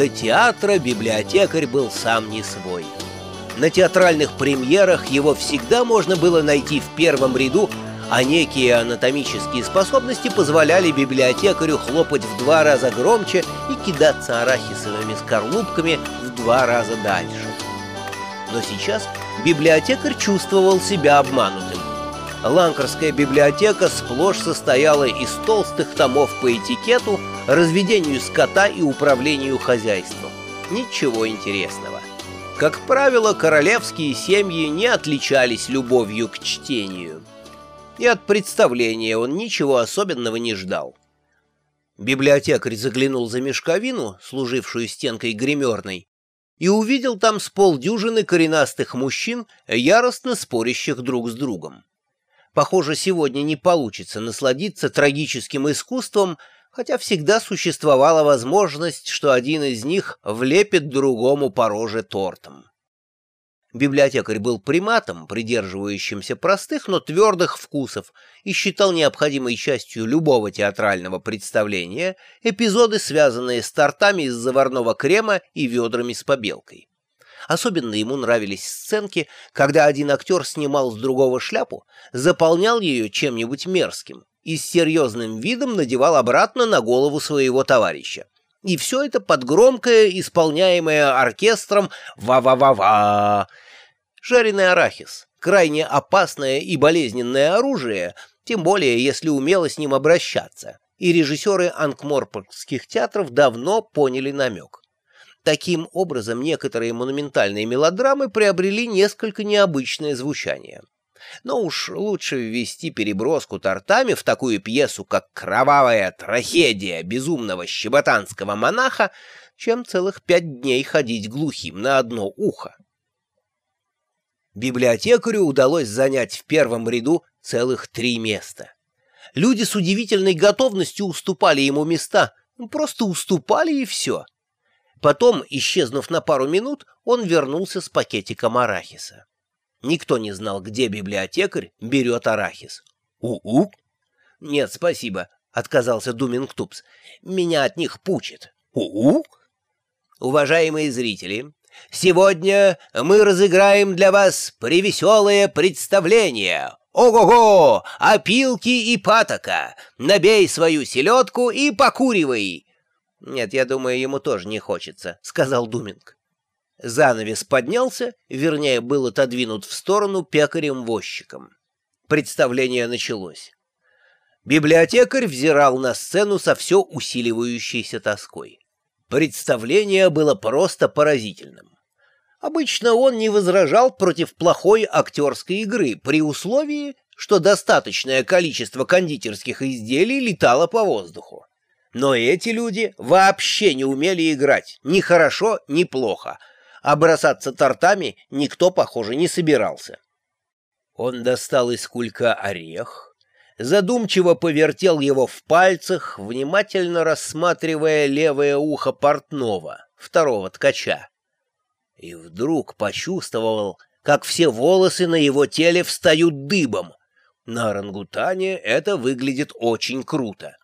До театра библиотекарь был сам не свой. На театральных премьерах его всегда можно было найти в первом ряду, а некие анатомические способности позволяли библиотекарю хлопать в два раза громче и кидаться арахисовыми скорлупками в два раза дальше. Но сейчас библиотекарь чувствовал себя обманутым. Ланкарская библиотека сплошь состояла из толстых томов по этикету, разведению скота и управлению хозяйством. Ничего интересного. Как правило, королевские семьи не отличались любовью к чтению. И от представления он ничего особенного не ждал. Библиотекарь заглянул за мешковину, служившую стенкой гримерной, и увидел там с полдюжины коренастых мужчин, яростно спорящих друг с другом. Похоже, сегодня не получится насладиться трагическим искусством, хотя всегда существовала возможность, что один из них влепит другому по роже тортом. Библиотекарь был приматом, придерживающимся простых, но твердых вкусов, и считал необходимой частью любого театрального представления эпизоды, связанные с тортами из заварного крема и ведрами с побелкой. Особенно ему нравились сценки, когда один актер снимал с другого шляпу, заполнял ее чем-нибудь мерзким и с серьезным видом надевал обратно на голову своего товарища. И все это под громкое, исполняемое оркестром «Ва-ва-ва-ва». Жареный арахис — крайне опасное и болезненное оружие, тем более если умело с ним обращаться. И режиссеры анкморпоргских театров давно поняли намек. Таким образом, некоторые монументальные мелодрамы приобрели несколько необычное звучание. Но уж лучше ввести переброску тортами в такую пьесу, как «Кровавая трагедия безумного щеботанского монаха», чем целых пять дней ходить глухим на одно ухо. Библиотекарю удалось занять в первом ряду целых три места. Люди с удивительной готовностью уступали ему места, просто уступали и все. Потом, исчезнув на пару минут, он вернулся с пакетиком арахиса. Никто не знал, где библиотекарь берет арахис. «У-у?» «Нет, спасибо», — отказался Думингтупс. «Меня от них пучит». «У-у?» «Уважаемые зрители, сегодня мы разыграем для вас превеселое представление. Ого-го! Опилки и патока! Набей свою селедку и покуривай!» «Нет, я думаю, ему тоже не хочется», — сказал Думинг. Занавес поднялся, вернее, был отодвинут в сторону пекарем-возчиком. Представление началось. Библиотекарь взирал на сцену со все усиливающейся тоской. Представление было просто поразительным. Обычно он не возражал против плохой актерской игры при условии, что достаточное количество кондитерских изделий летало по воздуху. Но эти люди вообще не умели играть, ни хорошо, ни плохо, а бросаться тортами никто, похоже, не собирался. Он достал из кулька орех, задумчиво повертел его в пальцах, внимательно рассматривая левое ухо портного, второго ткача. И вдруг почувствовал, как все волосы на его теле встают дыбом. На орангутане это выглядит очень круто.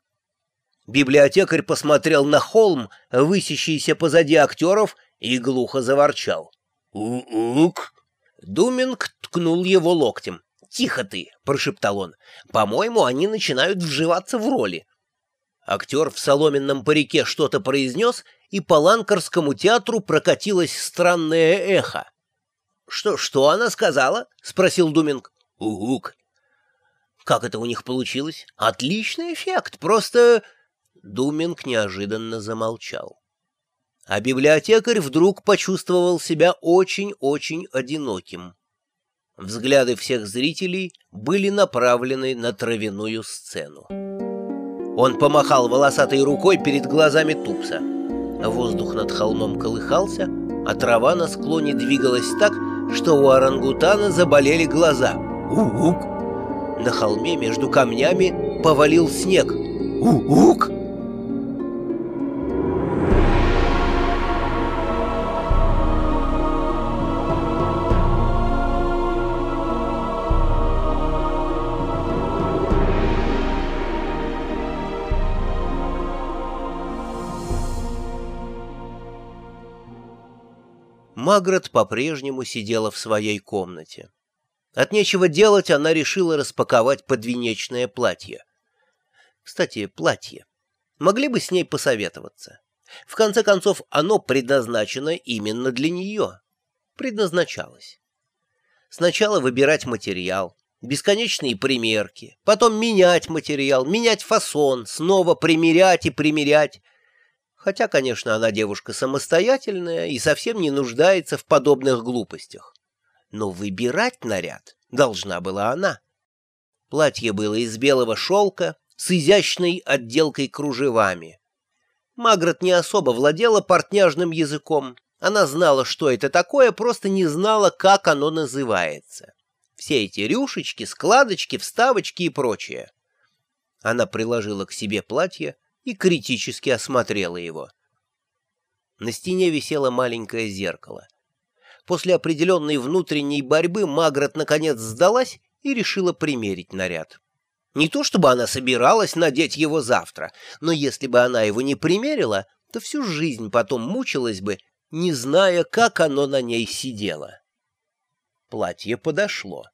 Библиотекарь посмотрел на холм, высящийся позади актеров, и глухо заворчал. «У-ук!» Думинг ткнул его локтем. «Тихо ты!» — прошептал он. «По-моему, они начинают вживаться в роли». Актер в соломенном парике что-то произнес, и по Ланкарскому театру прокатилось странное эхо. «Что, что она сказала?» — спросил Думинг. «Угук». «Как это у них получилось? Отличный эффект, просто...» Думинг неожиданно замолчал. А библиотекарь вдруг почувствовал себя очень-очень одиноким. Взгляды всех зрителей были направлены на травяную сцену. Он помахал волосатой рукой перед глазами Тупса. Воздух над холмом колыхался, а трава на склоне двигалась так, что у орангутана заболели глаза. «У-ук!» На холме между камнями повалил снег. «У-ук!» Магрот по-прежнему сидела в своей комнате. От нечего делать она решила распаковать подвенечное платье. Кстати, платье. Могли бы с ней посоветоваться. В конце концов, оно предназначено именно для нее. Предназначалось. Сначала выбирать материал, бесконечные примерки, потом менять материал, менять фасон, снова примерять и примерять. Хотя, конечно, она девушка самостоятельная и совсем не нуждается в подобных глупостях но выбирать наряд должна была она. Платье было из белого шелка с изящной отделкой кружевами. Магрот не особо владела портняжным языком. Она знала, что это такое, просто не знала, как оно называется. Все эти рюшечки, складочки, вставочки и прочее. Она приложила к себе платье и критически осмотрела его. На стене висело маленькое зеркало. После определенной внутренней борьбы Магрот наконец сдалась и решила примерить наряд. Не то чтобы она собиралась надеть его завтра, но если бы она его не примерила, то всю жизнь потом мучилась бы, не зная, как оно на ней сидело. Платье подошло.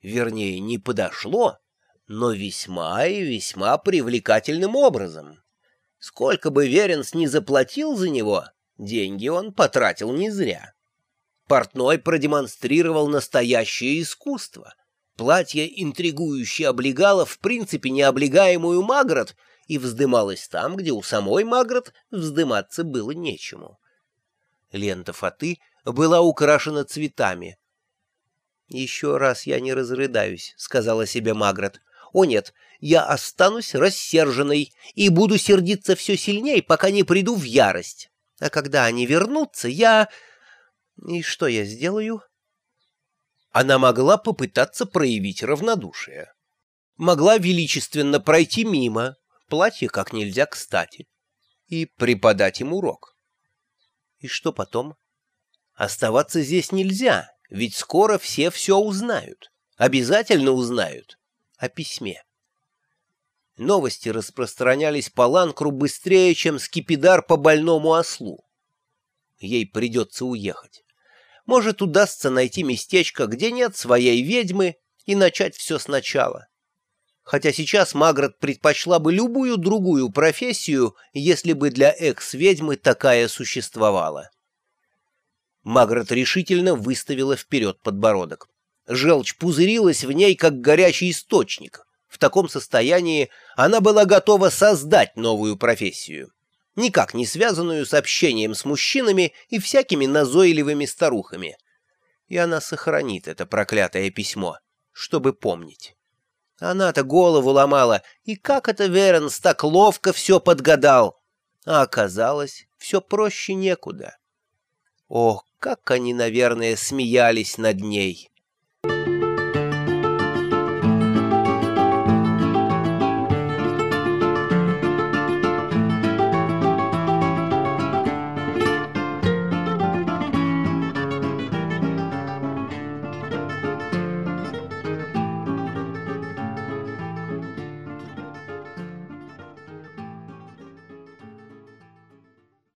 Вернее, не подошло, но весьма и весьма привлекательным образом. Сколько бы Веренс не заплатил за него, деньги он потратил не зря. Портной продемонстрировал настоящее искусство. Платье интригующе облегало в принципе необлегаемую Магрот и вздымалось там, где у самой Магрот вздыматься было нечему. Лента фаты была украшена цветами. «Еще раз я не разрыдаюсь», — сказала себе Магрот. «О нет, я останусь рассерженной и буду сердиться все сильнее, пока не приду в ярость. А когда они вернутся, я...» И что я сделаю? Она могла попытаться проявить равнодушие. Могла величественно пройти мимо, платье как нельзя кстати, и преподать им урок. И что потом? Оставаться здесь нельзя, ведь скоро все все узнают. Обязательно узнают. О письме. Новости распространялись по Ланкру быстрее, чем скипидар по больному ослу. Ей придется уехать может, удастся найти местечко, где нет своей ведьмы, и начать все сначала. Хотя сейчас Магрот предпочла бы любую другую профессию, если бы для экс-ведьмы такая существовала. Магрот решительно выставила вперед подбородок. Желчь пузырилась в ней, как горячий источник. В таком состоянии она была готова создать новую профессию никак не связанную с общением с мужчинами и всякими назойливыми старухами. И она сохранит это проклятое письмо, чтобы помнить. Она-то голову ломала, и как это Веренс так ловко все подгадал. А оказалось, все проще некуда. Ох, как они, наверное, смеялись над ней.